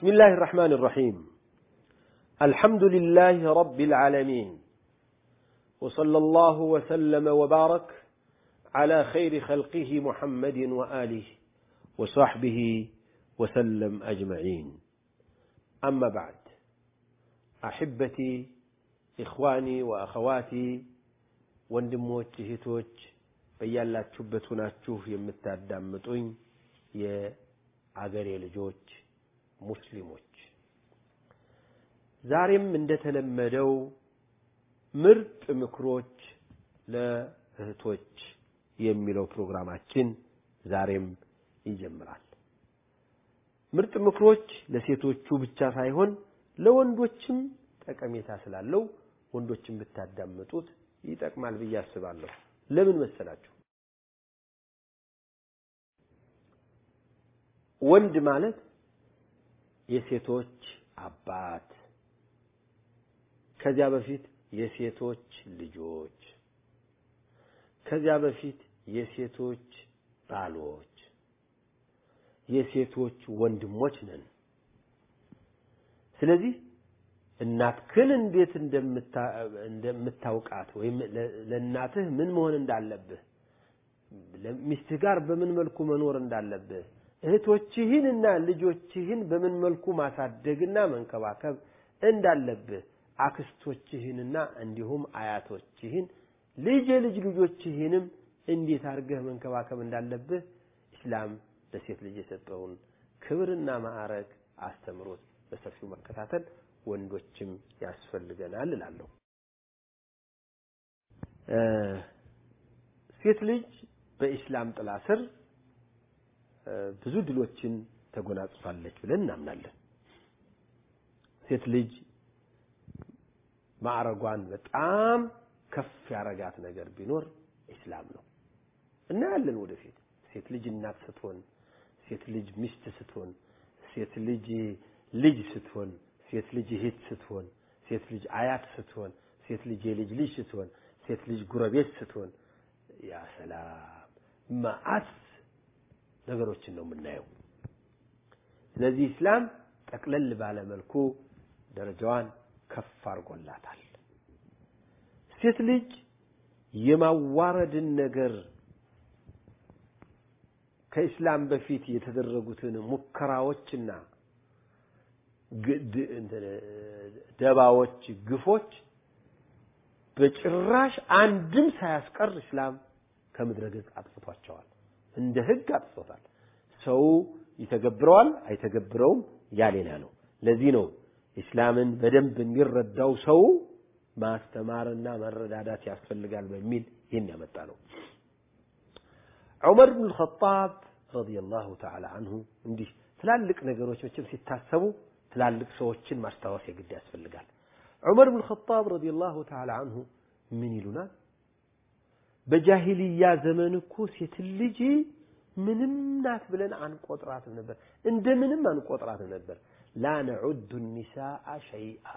بسم الله الرحمن الرحيم الحمد لله رب العالمين وصلى الله وسلم وبارك على خير خلقه محمد وآله وصحبه وسلم أجمعين أما بعد أحبتي إخواني وأخواتي ወንድሞች እህቶች በያላችሁበት ሆናችሁ የምታዳምጡኝ የአገሬ ልጆች ሙስሊሞች ዛሬም እንደተለመደው ምርጥ ምክሮች ለእህቶች የሚለው ፕሮግራማችን ዛሬም ይጀምራል። ምርጥ ምክሮች ለሴቶቹ ብቻ ሳይሆን ለወንዶችም ጠቀሜታ ስላለው ወንዶችን ብታዳምጡት ይጠቅማል ብዬ አስባለሁ። ለምን መሰላችሁ? ወንድ ማለት የሴቶች አባት፣ ከዚያ በፊት የሴቶች ልጆች፣ ከዚያ በፊት የሴቶች ባሎች፣ የሴቶች ወንድሞች ነን። ስለዚህ እናትህን እንዴት እንደምታውቃት ወይም ለእናትህ ምን መሆን እንዳለብህ፣ ሚስትህ ጋር በምን መልኩ መኖር እንዳለብህ፣ እህቶችህንና ልጆችህን በምን መልኩ ማሳደግና መንከባከብ እንዳለብህ፣ አክስቶችህንና እንዲሁም አያቶችህን ልጅ ልጅ ልጆችህንም እንዴት አድርገህ መንከባከብ እንዳለብህ ኢስላም ለሴት ልጅ የሰጠውን ክብርና ማዕረግ አስተምሮት በሰፊው መከታተል ወንዶችም ያስፈልገናል እላለሁ። ሴት ልጅ በኢስላም ጥላ ስር ብዙ ድሎችን ተጎናጽፋለች ብለን እናምናለን። ሴት ልጅ ማዕረጓን በጣም ከፍ ያረጋት ነገር ቢኖር ኢስላም ነው። እናያለን ወደፊት ሴት ልጅ እናት ስትሆን፣ ሴት ልጅ ሚስት ስትሆን፣ ሴት ልጅ ልጅ ስትሆን ሴት ልጅ እህት ስትሆን፣ ሴት ልጅ አያት ስትሆን፣ ሴት ልጅ የልጅ ልጅ ስትሆን፣ ሴት ልጅ ጉረቤት ስትሆን፣ ያ ሰላም መዓት ነገሮችን ነው የምናየው። ስለዚህ ኢስላም ጠቅለል ባለ መልኩ ደረጃዋን ከፍ አድርጎላታል። ሴት ልጅ የማዋረድን ነገር ከኢስላም በፊት የተደረጉትን ሙከራዎችና ደባዎች፣ ግፎች በጭራሽ አንድም ሳያስቀር እስላም ከምድረ ገጽ አጥፍቷቸዋል። እንደ ህግ አጥፍቶታል። ሰው ይተገብረዋል አይተገብረውም ያ ሌላ ነው። ለዚህ ነው ኢስላምን በደንብ የሚረዳው ሰው ማስተማርና መረዳዳት ያስፈልጋል በሚል ይህን ያመጣ ነው። ዑመር ብን ልኸጣብ ረዲየላሁ ተዓላ አንሁ እንዲህ ትላልቅ ነገሮች መቼም ሲታሰቡ ትላልቅ ሰዎችን ማስታወስ የግድ ያስፈልጋል። ዑመር ብን ኸጣብ ረዲየላሁ ተዓላ አንሁ ምን ይሉናል? በጃሂልያ ዘመን እኮ ሴት ልጅ ምንም ናት ብለን አንቆጥራትም ነበር፣ እንደ ምንም አንቆጥራትም ነበር። ላ ነዑዱ ኒሳአ ሸይአ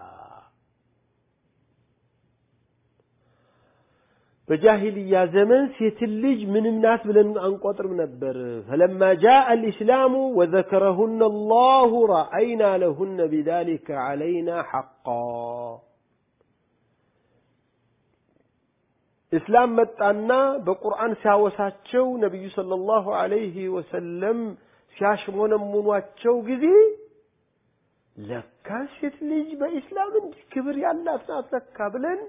በጃሂልያ ዘመን ሴት ልጅ ምንም ናት ብለን አንቆጥርም ነበር። ፈለማ ጃአ አልኢስላሙ ወዘከረሁነ አላሁ ረአይና ለሁነ ቢዛሊከ ዐለይና ሐቃ። እስላም መጣና በቁርአን ሲያወሳቸው ነቢዩ ሰለላሁ ዐለይሂ ወሰለም ሲያሽሞነሙኗቸው ጊዜ ለካ ሴት ልጅ በኢስላም እንዲህ ክብር ያላት ናት ለካ ብለን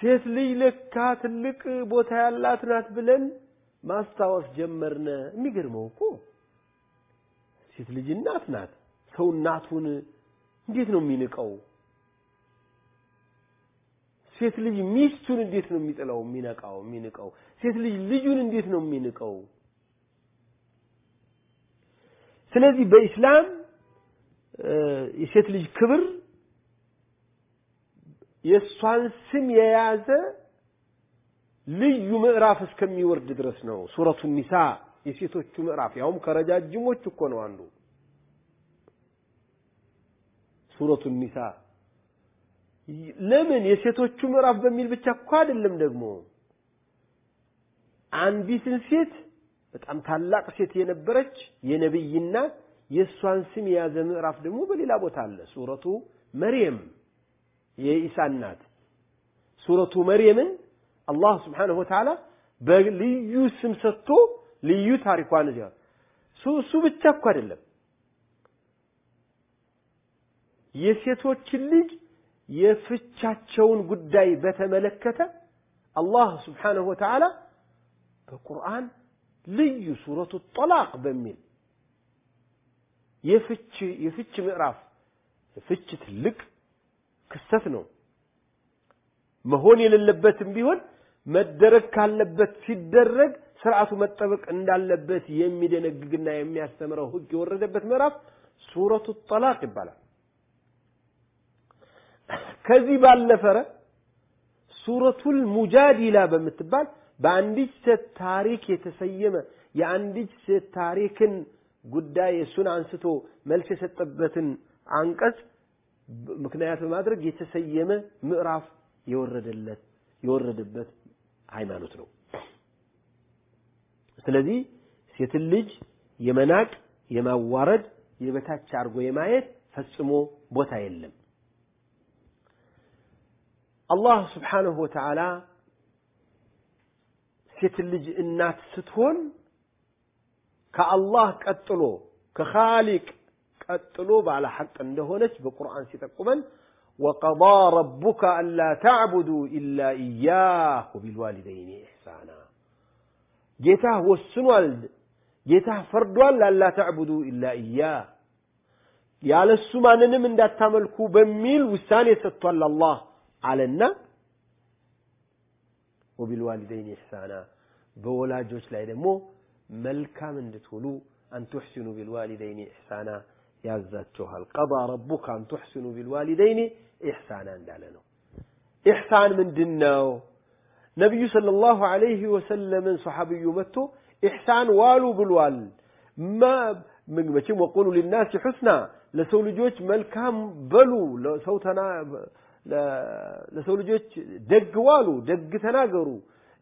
ሴት ልጅ ለካ ትልቅ ቦታ ያላት ናት ብለን ማስታወስ ጀመርነ። የሚገርመው እኮ ሴት ልጅ እናት ናት። ሰው እናቱን እንዴት ነው የሚንቀው? ሴት ልጅ ሚስቱን እንዴት ነው የሚጥለው? የሚነቃው የሚንቀው? ሴት ልጅ ልጁን እንዴት ነው የሚንቀው? ስለዚህ በኢስላም የሴት ልጅ ክብር የእሷን ስም የያዘ ልዩ ምዕራፍ እስከሚወርድ ድረስ ነው። ሱረቱ ኒሳ የሴቶቹ ምዕራፍ ያውም ከረጃጅሞች እኮ ነው አንዱ ሱረቱ ኒሳ። ለምን? የሴቶቹ ምዕራፍ በሚል ብቻ እኮ አይደለም ደግሞ። አንዲትን ሴት በጣም ታላቅ ሴት የነበረች የነብይና የእሷን ስም የያዘ ምዕራፍ ደግሞ በሌላ ቦታ አለ። ሱረቱ መርየም የኢሳ እናት ሱረቱ መርየምን አላህ ስብሓነሁ ወተዓላ በልዩ ስም ሰጥቶ ልዩ ታሪኳን እዚያ እሱ ብቻ እኮ አይደለም። የሴቶችን ልጅ የፍቻቸውን ጉዳይ በተመለከተ አላህ ስብሓነሁ ወተዓላ በቁርአን ልዩ ሱረቱ ጠላቅ በሚል የፍች የፍች ምዕራፍ ፍች ትልቅ ክስተት ነው። መሆን የሌለበትም ቢሆን መደረግ ካለበት ሲደረግ ስርዓቱ መጠበቅ እንዳለበት የሚደነግግና የሚያስተምረው ህግ የወረደበት ምዕራፍ ሱረቱ ጠላቅ ይባላል። ከዚህ ባለፈረ ሱረቱል ሙጃዲላ በምትባል በአንዲት ሴት ታሪክ የተሰየመ የአንዲት ሴት ታሪክን ጉዳይ እሱን አንስቶ መልስ የሰጠበትን አንቀጽ ምክንያት በማድረግ የተሰየመ ምዕራፍ የወረደለት የወረደበት ሃይማኖት ነው። ስለዚህ ሴትን ልጅ የመናቅ የማዋረድ የበታች አድርጎ የማየት ፈጽሞ ቦታ የለም። አላህ ስብሓንሁ ወተዓላ ሴትን ልጅ እናት ስትሆን ከአላህ ቀጥሎ ከኻሊቅ ቀጥሎ ባለ ሐቅ እንደሆነች በቁርአን ሲጠቁመን ወቀዳ ረቡከ አላ ተዕቡዱ ኢላ ኢያህ ወቢልዋሊደይን ኢሕሳና ጌታህ ወስኗል ጌታህ ፈርዷል አላ ተዕቡዱ ኢላ ኢያህ ያለሱ ማንንም እንዳታመልኩ በሚል ውሳኔ ሰጥቷል አላህ አለና ወቢልዋሊደይን ኢሕሳና በወላጆች ላይ ደግሞ መልካም እንድትውሉ አን ቱሕሲኑ ቢልዋሊደይን ኢሕሳና ያዛችኋል። ቀዳ ረቡከ አን ቱሕሲኑ ቢልዋሊደይን ኢሕሳና እንዳለ ነው። ኢሕሳን ምንድን ነው? ነቢዩ ሰለላሁ ዐለይሂ ወሰለምን ሰሓብዩ መጥቶ ኢሕሳን ዋሉ ብሏል። መቼም وقولوا للناس حسنا ለሰው ልጆች መልካም በሉ፣ ለሰው ልጆች ደግ ዋሉ፣ ደግ ተናገሩ፣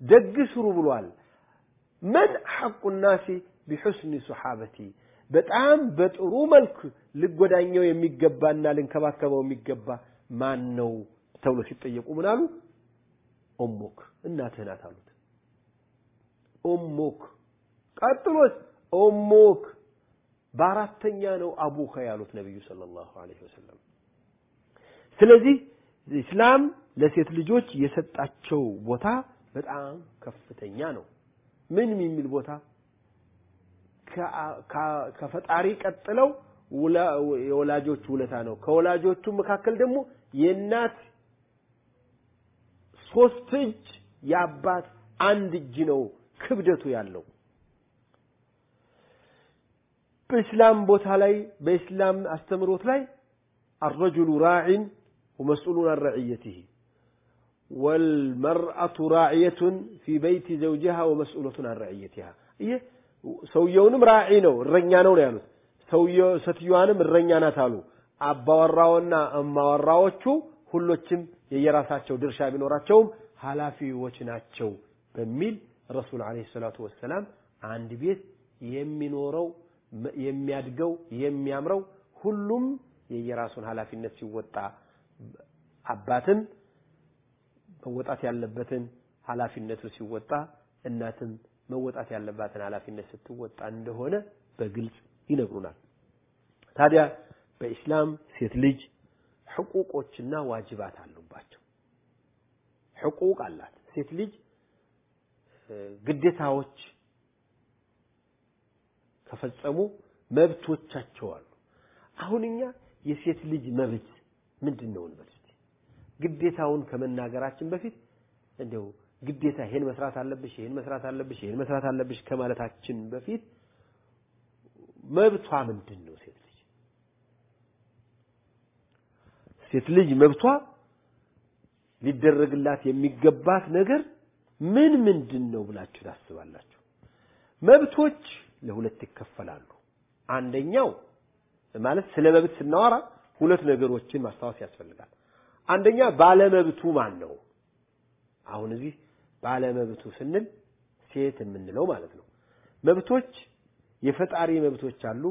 ደግ ስሩ ብሏል። من أحق الناس بحسن صحابتي በጣም በጥሩ መልክ ልንጎዳኘው የሚገባና ልንከባከበው የሚገባ ማን ነው ተብሎ ሲጠየቁ ምን አሉ? أمك እናትህ ናት አሉት። ኡሙክ ቀጥሎስ ኡሙክ በአራተኛ ነው አቡከ ያሉት ነቢዩ ሰለላሁ ዐለይሂ ወሰለም። ስለዚህ ኢስላም ለሴት ልጆች የሰጣቸው ቦታ በጣም ከፍተኛ ነው። ምን የሚል ቦታ ከፈጣሪ ቀጥለው የወላጆች ውለታ ነው። ከወላጆቹ መካከል ደግሞ የእናት ሶስት እጅ የአባት አንድ እጅ ነው ክብደቱ ያለው። በእስላም ቦታ ላይ በእስላም አስተምሮት ላይ አረጁሉ ራዒን ወመስኡሉን አን ረዕየትህ ወልመርአቱ ራዕየቱን ፊ በይቲ ዘውጅሃ ወመስኡለቱን አን ረዕየትሃ ይህ ሰውየውንም ራዒ ነው እረኛ ነው ነው ያሉት። ሴትዮዋንም እረኛ ናት አሉ። አባወራውና እማወራዎቹ ሁሎችም የየራሳቸው ድርሻ ቢኖራቸውም ኃላፊዎች ናቸው በሚል ረሱል ዓለይሂ ሰላቱ ወሰላም አንድ ቤት የሚኖረው የሚያድገው የሚያምረው ሁሉም የየራሱን ኃላፊነት ሲወጣ አባትም መወጣት ያለበትን ኃላፊነቱ ሲወጣ እናትም መወጣት ያለባትን ኃላፊነት ስትወጣ እንደሆነ በግልጽ ይነግሩናል። ታዲያ በኢስላም ሴት ልጅ ሕቁቆችና ዋጅባት አሉባቸው። ሕቁቅ አላት ሴት ልጅ ግዴታዎች ከፈጸሙ መብቶቻቸው አሉ። አሁን እኛ የሴት ልጅ መብት ምንድን ነው እንበል ግዴታውን ከመናገራችን በፊት እንደው ግዴታ ይሄን መስራት አለብሽ፣ ይሄን መስራት አለብሽ፣ ይሄን መስራት አለብሽ ከማለታችን በፊት መብቷ ምንድን ነው? ሴት ልጅ ሴት ልጅ መብቷ ሊደረግላት የሚገባት ነገር ምን ምንድን ነው ብላችሁ ታስባላችሁ? መብቶች ለሁለት ይከፈላሉ። አንደኛው ማለት ስለ መብት ስናወራ ሁለት ነገሮችን ማስታወስ ያስፈልጋል። አንደኛ ባለመብቱ ማን ነው? አሁን እዚህ ባለመብቱ ስንል ሴት የምንለው ማለት ነው። መብቶች የፈጣሪ መብቶች አሉ፣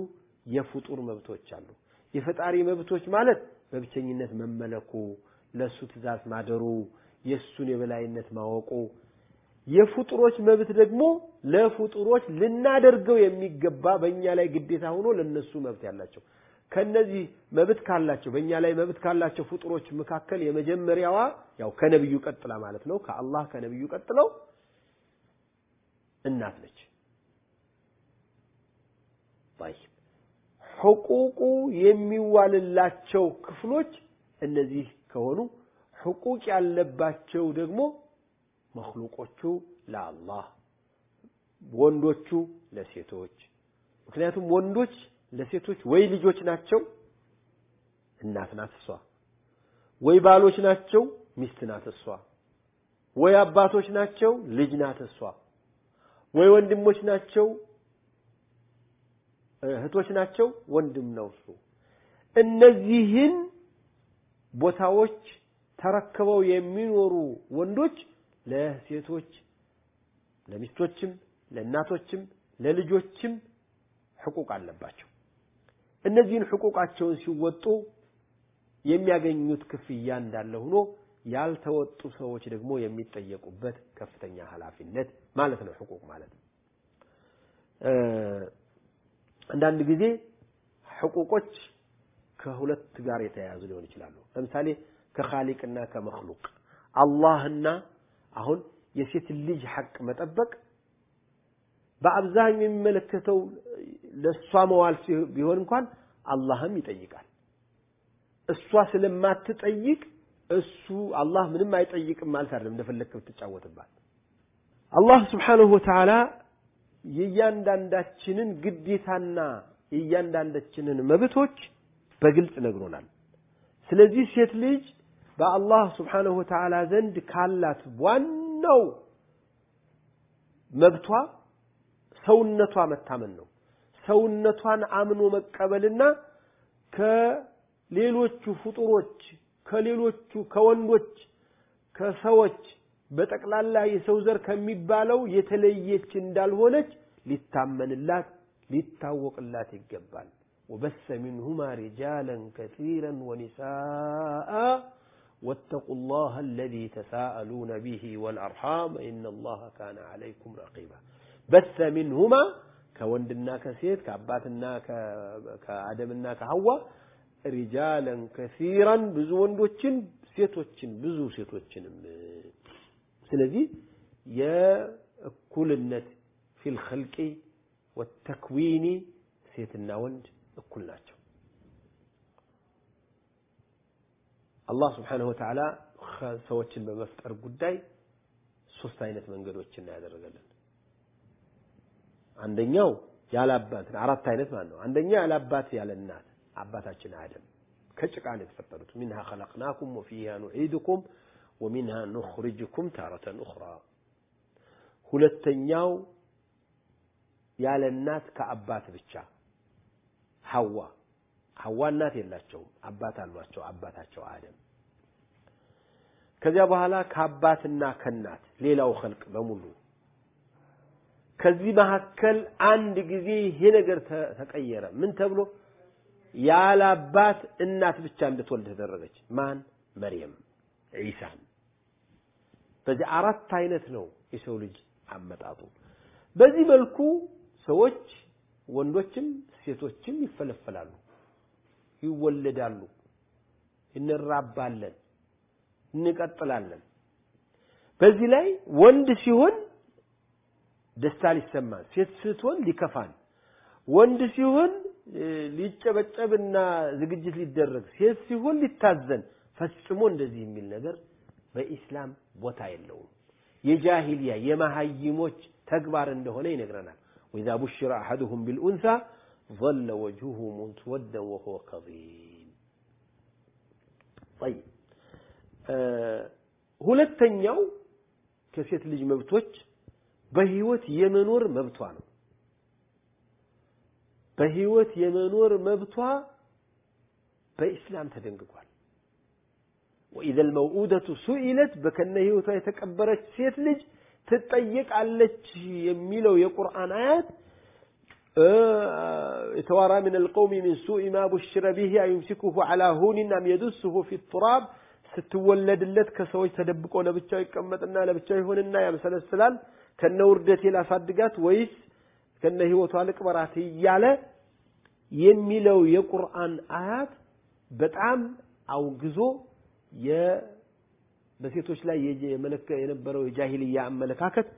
የፍጡር መብቶች አሉ። የፈጣሪ መብቶች ማለት በብቸኝነት መመለኩ፣ ለሱ ትእዛዝ ማደሩ፣ የሱን የበላይነት ማወቁ። የፍጡሮች መብት ደግሞ ለፍጡሮች ልናደርገው የሚገባ በእኛ ላይ ግዴታ ሆኖ ለነሱ መብት ያላቸው ከነዚህ መብት ካላቸው በእኛ ላይ መብት ካላቸው ፍጡሮች መካከል የመጀመሪያዋ ያው ከነብዩ ቀጥላ ማለት ነው ከአላህ ከነብዩ ቀጥለው እናት ነች። طيب ሕቁቁ የሚዋልላቸው ክፍሎች እነዚህ ከሆኑ ሕቁቅ ያለባቸው ደግሞ መክሉቆቹ ለአላህ ወንዶቹ ለሴቶች ምክንያቱም ወንዶች ለሴቶች ወይ ልጆች ናቸው እናት ናት እሷ። ወይ ባሎች ናቸው ሚስት ናት እሷ። ወይ አባቶች ናቸው ልጅ ናት እሷ። ወይ ወንድሞች ናቸው እህቶች ናቸው ወንድም ነው እሱ። እነዚህን ቦታዎች ተረክበው የሚኖሩ ወንዶች ለሴቶች ለሚስቶችም ለእናቶችም ለልጆችም ሕቁቅ አለባቸው እነዚህን ሕቁቃቸውን ሲወጡ የሚያገኙት ክፍያ እንዳለ ሆኖ ያልተወጡ ሰዎች ደግሞ የሚጠየቁበት ከፍተኛ ኃላፊነት ማለት ነው። ሕቁቅ ማለት አንዳንድ ጊዜ ሕቁቆች ከሁለት ጋር የተያያዙ ሊሆን ይችላሉ። ለምሳሌ ከኻሊቅና ከመክሉቅ አላህና አሁን የሴት ልጅ ሐቅ መጠበቅ በአብዛኛው የሚመለከተው ለእሷ መዋል ቢሆን እንኳን አላህም ይጠይቃል። እሷ ስለማትጠይቅ እሱ አላህ ምንም አይጠይቅም ማለት አይደለም። እንደፈለግክ ብትጫወትባት። አላህ ስብሓንሁ ወተዓላ የእያንዳንዳችንን ግዴታና የእያንዳንዳችንን መብቶች በግልጽ ነግሮናል። ስለዚህ ሴት ልጅ በአላህ ስብሓንሁ ወተዓላ ዘንድ ካላት ዋናው መብቷ ሰውነቷ መታመን ነው ሰውነቷን አምኖ መቀበልና ከሌሎቹ ፍጡሮች ከሌሎቹ ከወንዶች ከሰዎች በጠቅላላ የሰው ዘር ከሚባለው የተለየች እንዳልሆነች ሊታመንላት ሊታወቅላት ይገባል وبث منهما رجالا كثيرا ونساء واتقوا الله الذي تساءلون به والأرحام إن الله كان عليكم رقيبا በተ ሚንሁማ ከወንድና ከሴት ከአባትና ከአደምና ከሐዋ ሪጃለን ከሲራን ብዙ ወንዶችን ሴቶችን ብዙ ሴቶችንም። ስለዚህ የእኩልነት ፊል ኸልቂ ወተክዊኒ ሴትና ወንድ እኩል ናቸው። አላህ ስብሓንሁ ወተዓላ ሰዎችን በመፍጠር ጉዳይ ሶስት አይነት መንገዶችን ያደረገልን። አንደኛው ያለ አባት አራት አይነት ማለት ነው። አንደኛ ያለ አባት ያለ እናት አባታችን አደም። ከጭቃ ነው የተፈጠሩት። ሚንሃ ኸለቅናኩም ወፊሃ ኑዒድኩም ወሚንሃ ኑኽሪጅኩም ታረተን ኡኽራ። ሁለተኛው ያለ እናት ከአባት ብቻ ሐዋ። ሐዋ እናት የላቸውም። አባት አሏቸው። አባታቸው አደም። ከዚያ በኋላ ከአባትና ከእናት ሌላው ኸልቅ በሙሉ ከዚህ መካከል አንድ ጊዜ ይሄ ነገር ተቀየረ። ምን ተብሎ? ያለ አባት እናት ብቻ እንድትወልድ ተደረገች። ማን? መርየም ዒሳን። በዚህ አራት አይነት ነው የሰው ልጅ አመጣጡ። በዚህ መልኩ ሰዎች ወንዶችም ሴቶችም ይፈለፈላሉ ይወለዳሉ። እንራባለን እንቀጥላለን። በዚህ ላይ ወንድ ሲሆን ደስታ ሊሰማን ሴት ስትሆን ሊከፋን ወንድ ሲሆን ሊጨበጨብና ዝግጅት ሊደረግ ሴት ሲሆን ሊታዘን ፈጽሞ እንደዚህ የሚል ነገር በኢስላም ቦታ የለውም የጃሂልያ የመሀይሞች ተግባር እንደሆነ ይነግረናል ወኢዛ ቡሽረ አሐዱሁም ቢልኡንሳ ظل وجهه مسودا وهو كظيم طيب ሁለተኛው ከሴት ልጅ መብቶች በህይወት የመኖር መብቷ ነው። በህይወት የመኖር መብቷ በኢስላም ተደንግጓል። ወኢዘ ልመውኡደቱ ሱኢለት በከነ ህይወቷ የተቀበረች ሴት ልጅ ትጠየቃለች የሚለው የቁርአን አያት የተዋራ ምን አልቀውሚ ምን ሱኢ ማ ቡሽረ ቢሂ አዩምሲኩሁ ዐላ ሁኒን አም የዱስሁ ፊ ቱራብ ስትወለድለት ከሰዎች ተደብቆ ለብቻው ይቀመጥና ለብቻው ይሆንና ያመሰለስላል ከነ ውርደቴ ላሳድጋት ወይስ ከነ ህይወቷ ልቅበራት እያለ የሚለው የቁርአን አያት በጣም አውግዞ በሴቶች ላይ የነበረው የጃሂልያ አመለካከት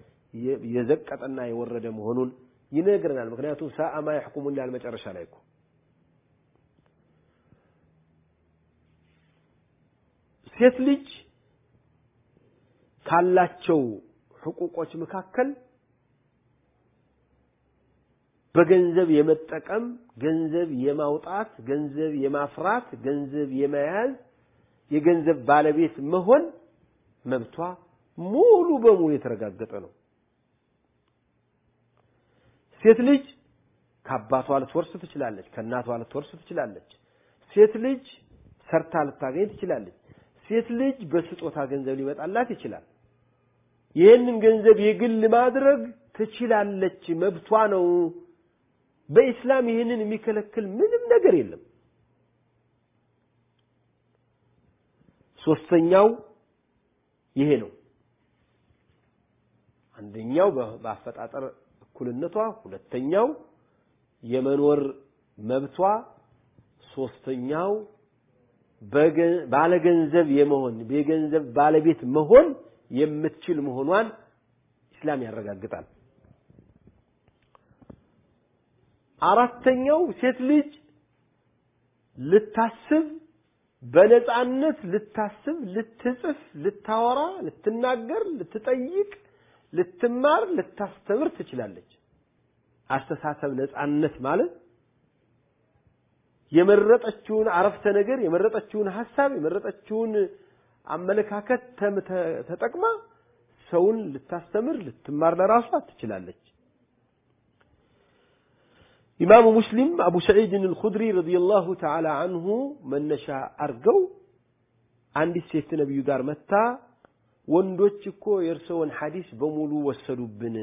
የዘቀጠና የወረደ መሆኑን ይነግረናል። ምክንያቱም ሳአማ ያሕኩሙን ያል መጨረሻ ላይ እኮ ሴት ልጅ ካላቸው ሕቁቆች መካከል በገንዘብ የመጠቀም፣ ገንዘብ የማውጣት፣ ገንዘብ የማፍራት፣ ገንዘብ የመያዝ፣ የገንዘብ ባለቤት መሆን መብቷ ሙሉ በሙሉ የተረጋገጠ ነው። ሴት ልጅ ከአባቷ ልትወርስ ትችላለች፣ ከእናቷ ልትወርስ ትችላለች። ሴት ልጅ ሰርታ ልታገኝ ትችላለች። ሴት ልጅ በስጦታ ገንዘብ ሊመጣላት ይችላል። ይህንን ገንዘብ የግል ማድረግ ትችላለች፣ መብቷ ነው። በኢስላም ይህንን የሚከለክል ምንም ነገር የለም። ሶስተኛው ይሄ ነው። አንደኛው በአፈጣጠር እኩልነቷ፣ ሁለተኛው የመኖር መብቷ፣ ሶስተኛው ባለገንዘብ የመሆን የገንዘብ ባለቤት መሆን የምትችል መሆኗን ኢስላም ያረጋግጣል። አራተኛው ሴት ልጅ ልታስብ በነፃነት ልታስብ፣ ልትጽፍ፣ ልታወራ፣ ልትናገር፣ ልትጠይቅ፣ ልትማር፣ ልታስተምር ትችላለች። አስተሳሰብ ነፃነት ማለት የመረጠችውን አረፍተ ነገር፣ የመረጠችውን ሐሳብ፣ የመረጠችውን አመለካከት ተጠቅማ ሰውን ልታስተምር፣ ልትማር ለራሷ ትችላለች። ኢማሙ ሙስሊም አቡ ሰዒድን አልኹድሪ ረዲየላሁ ተዓላ አንሁ መነሻ አርገው አንዲት ሴት ነቢዩ ጋር መታ ወንዶች እኮ የእርስዎን ሐዲስ በሙሉ ወሰዱብን፣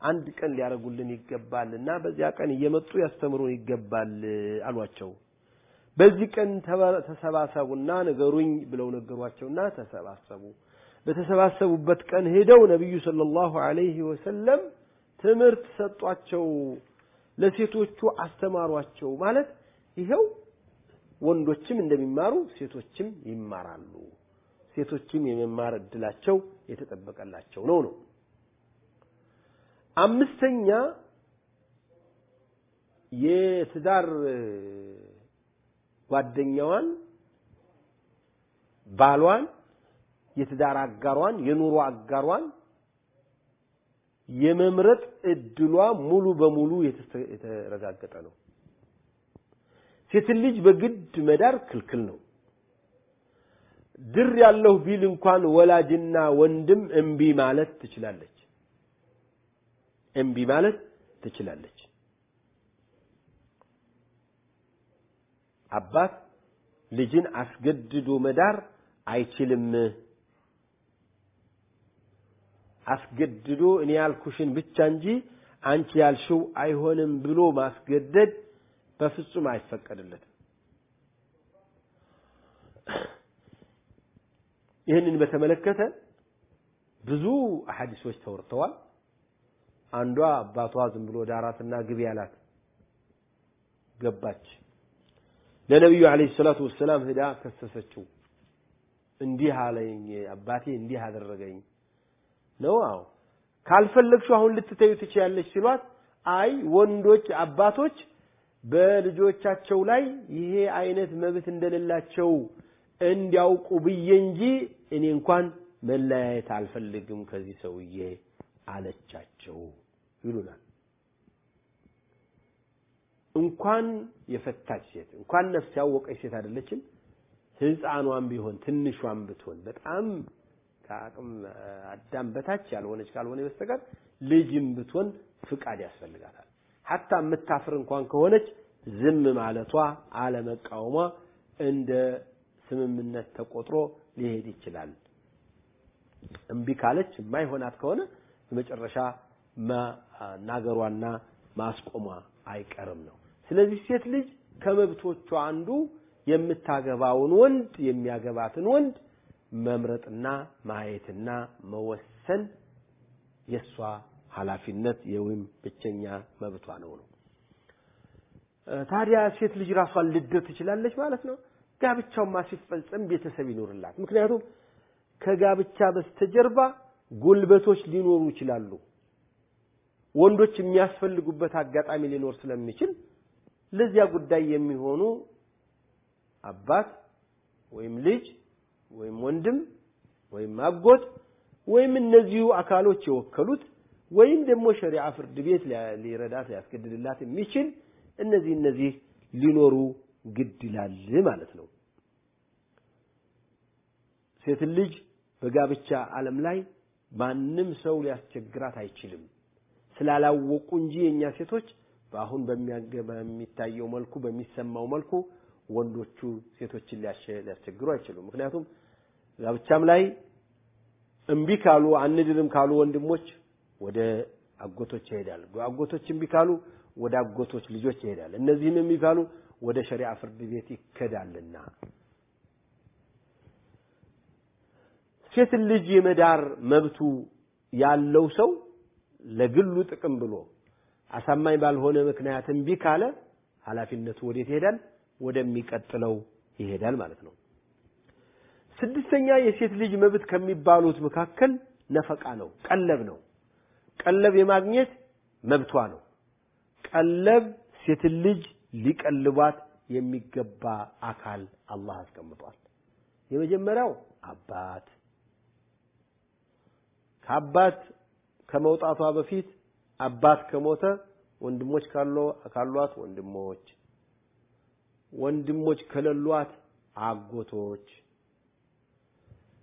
አንድ ቀን ሊያደርጉልን ይገባል እና በዚያ ቀን እየመጡ ያስተምሩን ይገባል አሏቸው። በዚህ ቀን ተሰባሰቡና ንገሩኝ ብለው ነገሯቸውና ተሰባሰቡ። በተሰባሰቡበት ቀን ሄደው ነቢዩ ሰለላሁ ዐለይሂ ወሰለም ትምህርት ሰጧቸው። ለሴቶቹ አስተማሯቸው። ማለት ይኸው ወንዶችም እንደሚማሩ ሴቶችም ይማራሉ። ሴቶችም የመማር እድላቸው የተጠበቀላቸው ነው ነው። አምስተኛ የትዳር ጓደኛዋን፣ ባሏን፣ የትዳር አጋሯን፣ የኑሮ አጋሯን የመምረጥ እድሏ ሙሉ በሙሉ የተረጋገጠ ነው። ሴትን ልጅ በግድ መዳር ክልክል ነው። ድር ያለሁ ቢል እንኳን ወላጅና ወንድም እምቢ ማለት ትችላለች። እምቢ ማለት ትችላለች። አባት ልጅን አስገድዶ መዳር አይችልም። አስገድዶ እኔ ያልኩሽን ብቻ እንጂ አንቺ ያልሽው አይሆንም ብሎ ማስገደድ በፍጹም አይፈቀድለትም። ይህንን በተመለከተ ብዙ አሐዲሶች ተወርተዋል። አንዷ አባቷ ዝም ብሎ ዳራትና ግቢ ያላት ገባች። ለነቢዩ ዓለይሂ ሰላቱ ወሰላም ሂዳ ከሰሰችው። እንዲህ አለኝ አባቴ እንዲህ አደረገኝ ነው። አዎ ካልፈለግሽው አሁን ልትተዩ ትችያለሽ ሲሏት፣ አይ ወንዶች አባቶች በልጆቻቸው ላይ ይሄ አይነት መብት እንደሌላቸው እንዲያውቁ ብዬ እንጂ እኔ እንኳን መለያየት አልፈልግም ከዚህ ሰውዬ አለቻቸው ይሉናል። እንኳን የፈታች ሴት እንኳን ነፍስ ያወቀች ሴት አይደለችም ህፃኗን ቢሆን ትንሿን ብትሆን በጣም ከአቅም አዳም በታች ያልሆነች ካልሆነ በስተቀር ልጅም ብትሆን ፍቃድ ያስፈልጋታል። ሀታ የምታፍር እንኳን ከሆነች ዝም ማለቷ አለመቃወሟ እንደ ስምምነት ተቆጥሮ ሊሄድ ይችላል። እምቢ ካለች የማይሆናት ከሆነ በመጨረሻ መናገሯና ማስቆሟ አይቀርም ነው። ስለዚህ ሴት ልጅ ከመብቶቿ አንዱ የምታገባውን ወንድ የሚያገባትን ወንድ መምረጥና ማየትና መወሰን የእሷ ኃላፊነት ወይም ብቸኛ መብቷ ነው ነው። ታዲያ ሴት ልጅ ራሷን ልድር ትችላለች ማለት ነው። ጋብቻውማ ሲፈጸም ቤተሰብ ይኖርላት። ምክንያቱም ከጋብቻ በስተጀርባ ጉልበቶች ሊኖሩ ይችላሉ። ወንዶች የሚያስፈልጉበት አጋጣሚ ሊኖር ስለሚችል ለዚያ ጉዳይ የሚሆኑ አባት ወይም ልጅ ወይም ወንድም ወይም አጎት ወይም እነዚሁ አካሎች የወከሉት ወይም ደግሞ ሸሪዓ ፍርድ ቤት ሊረዳት ሊያስገድድላት የሚችል እነዚህ እነዚህ ሊኖሩ ግድ ይላል ማለት ነው። ሴትን ልጅ በጋብቻ ዓለም ላይ ማንም ሰው ሊያስቸግራት አይችልም። ስላላወቁ እንጂ የእኛ ሴቶች በአሁን በሚታየው መልኩ በሚሰማው መልኩ ወንዶቹ ሴቶችን ሊያስቸግሩ አይችሉም። ምክንያቱም ጋብቻም ላይ እምቢ ካሉ አንድንም ካሉ ወንድሞች ወደ አጎቶች ይሄዳል። አጎቶች እምቢ ካሉ ወደ አጎቶች ልጆች ይሄዳል። እነዚህም እምቢ ካሉ ወደ ሸሪዓ ፍርድ ቤት ይከዳልና ሴትን ልጅ የመዳር መብቱ ያለው ሰው ለግሉ ጥቅም ብሎ አሳማኝ ባልሆነ ምክንያት እምቢ ካለ ኃላፊነቱ ወዴት ይሄዳል? ወደሚቀጥለው ይሄዳል ማለት ነው። ስድስተኛ የሴት ልጅ መብት ከሚባሉት መካከል ነፈቃ ነው፣ ቀለብ ነው። ቀለብ የማግኘት መብቷ ነው። ቀለብ ሴትን ልጅ ሊቀልቧት የሚገባ አካል አላህ አስቀምጧል። የመጀመሪያው አባት ከአባት ከመውጣቷ በፊት አባት ከሞተ ወንድሞች ካሏት ወንድሞች፣ ወንድሞች ከሌሏት አጎቶች፣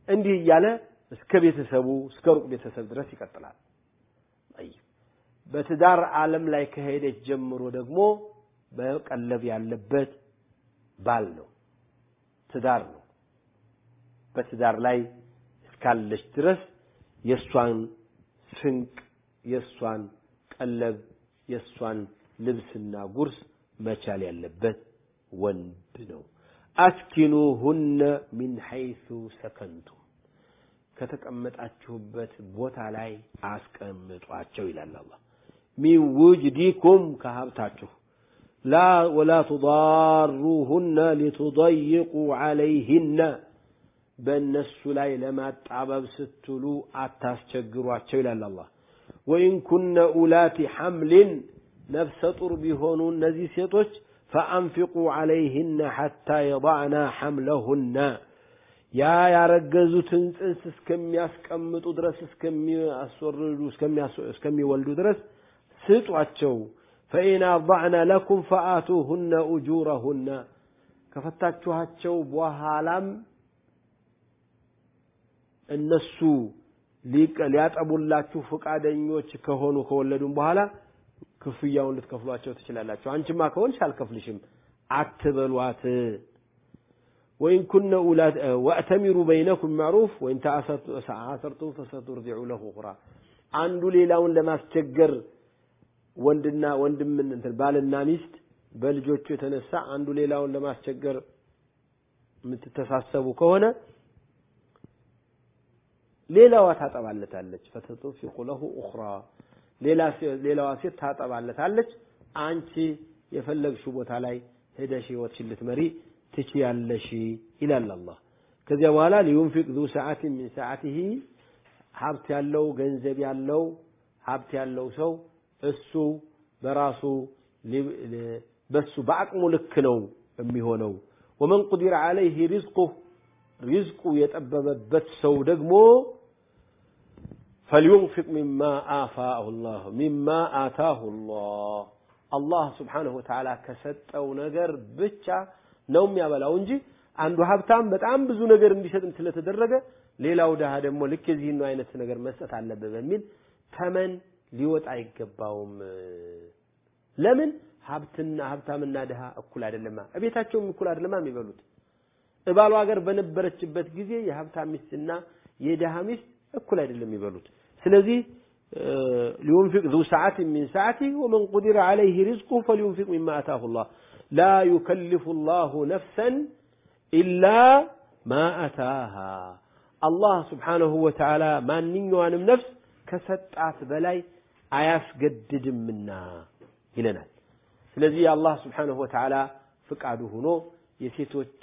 እንዲህ እያለ እስከ ቤተሰቡ እስከ ሩቅ ቤተሰብ ድረስ ይቀጥላል። በትዳር ዓለም ላይ ከሄደች ጀምሮ ደግሞ በቀለብ ያለበት ባል ነው፣ ትዳር ነው። በትዳር ላይ እስካለች ድረስ የእሷን ስንቅ የእሷን ቀለብ የእሷን ልብስና ጉርስ መቻል ያለበት ወንድ ነው። አስኪኑሁነ ሚን ሐይሱ ሰከንቱም ከተቀመጣችሁበት ቦታ ላይ አስቀምጧቸው ይላል አላህ። ሚን ውጅዲኩም ከሀብታችሁ ላ ወላ ቱዳሩሁነ ሊቱضይቁ ዐለይህነ በእነሱ ላይ ለማጣበብ ስትሉ አታስቸግሯቸው ይላል አላህ። ወኢን ኩነ ኡላቲ ሐምሊን ነፍሰ ጡር ቢሆኑ እነዚህ ሴቶች ፈአንፊቁ ዐለይህነ ሐታ የضዕና ሐምለሁነ ያ ያረገዙትን ጽንስ እስከሚያስቀምጡ ድረስ እስከሚያስወርዱ እስከሚወልዱ ድረስ ስጧቸው። ፈኢን አضዕነ ለኩም ፈአቱሁነ ኡጁረሁነ ከፈታችኋቸው በኋላም እነሱ ሊያጠቡላችሁ ፈቃደኞች ከሆኑ ከወለዱም በኋላ ክፍያውን ልትከፍሏቸው ትችላላችሁ። አንቺማ ከሆንሽ አልከፍልሽም አትበሏት። ወኢን ኩነ ኡላት ወእተሚሩ በይነኩም ማዕሩፍ ወኢን ተአሰርቱም ፈሰቱርዲዑ ለሁ ኡኽራ አንዱ ሌላውን ለማስቸገር ወንድና ወንድምን እንትን ባልና ሚስት በልጆቹ የተነሳ አንዱ ሌላውን ለማስቸገር የምትተሳሰቡ ከሆነ ሌላዋ ታጠባለታለች። ፈተጡፊቁ ለሁ ኡኽራ ሌላዋ ሴት ታጠባለታለች። አንቺ የፈለግሽው ቦታ ላይ ሄደሽ ህይወትሽን ልትመሪ ትችያለሽ ይላል አላህ። ከዚያ በኋላ ሊዩንፊቅ ዙ ሰዓትን ሚን ሰዓቲሂ ሀብት ያለው ገንዘብ ያለው ሀብት ያለው ሰው እሱ በራሱ በሱ በአቅሙ ልክ ነው የሚሆነው። ወመን ቁዲረ ዐለይህ ሪዝቁህ ሪዝቁ የጠበበበት ሰው ደግሞ ፈልዩንፊቅ ሚማ አፋሁ ላህ ሚማ አታሁ ላህ አላህ ስብሓነሁ ወተዓላ ከሰጠው ነገር ብቻ ነው የሚያበላው እንጂ አንዱ ሀብታም በጣም ብዙ ነገር እንዲሰጥም ስለተደረገ ሌላው ድሃ ደግሞ ልክ የዚህን አይነት ነገር መስጠት አለበት በሚል ተመን ሊወጣ አይገባውም። ለምን ሀብትና ሀብታምና ድሃ እኩል አይደለማ፣ እቤታቸውም እኩል አይደለማ የሚበሉት። እባሉ ሀገር በነበረችበት ጊዜ የሀብታም ሚስትና የድሃ ሚስት እኩል አይደለም የሚበሉት። ስለዚህ ሊዩንፊቅ ዙ ሰዓት ሚን ሰዓቲ ወመን ቁዲረ ዐለይህ ሪዝቁሁ ፈሊዩንፊቅ ሚማ አታሁ ላህ ላ ዩከልፉ ላሁ ነፍሰን ኢላ ማ አታሃ አላህ ስብሓነሁ ወተዓላ ማንኛዋንም ነፍስ ከሰጣት በላይ አያስገድድምና ይለናል። ስለዚህ የአላህ ስብሓነሁ ወተዓላ ፍቃዱ ሆኖ የሴቶች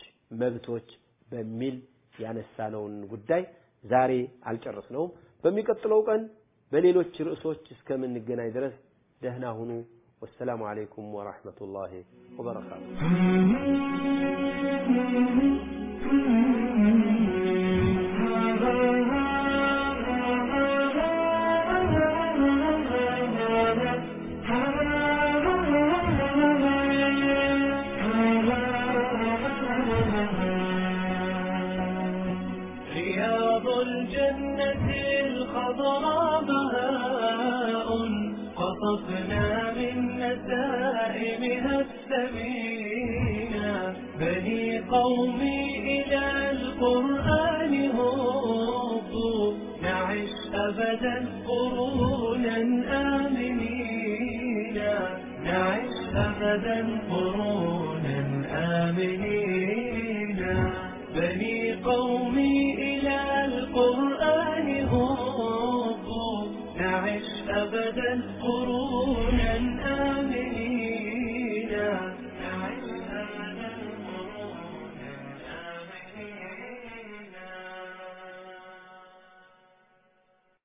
መብቶች በሚል ያነሳነውን ጉዳይ ዛሬ አልጨረስነውም። በሚቀጥለው ቀን በሌሎች ርዕሶች እስከምንገናኝ ድረስ ደህና ሁኑ። ወሰላሙ አለይኩም ወራህመቱላሂ ወበረካቱ። رياض الجنة الخضراء بهاء قطفنا من نسائمها الثمينة بني قومي إلى القرآن هبوا نعش أبدا قرونا آمنين. نعش أبدا القرآن